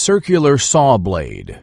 Circular saw blade.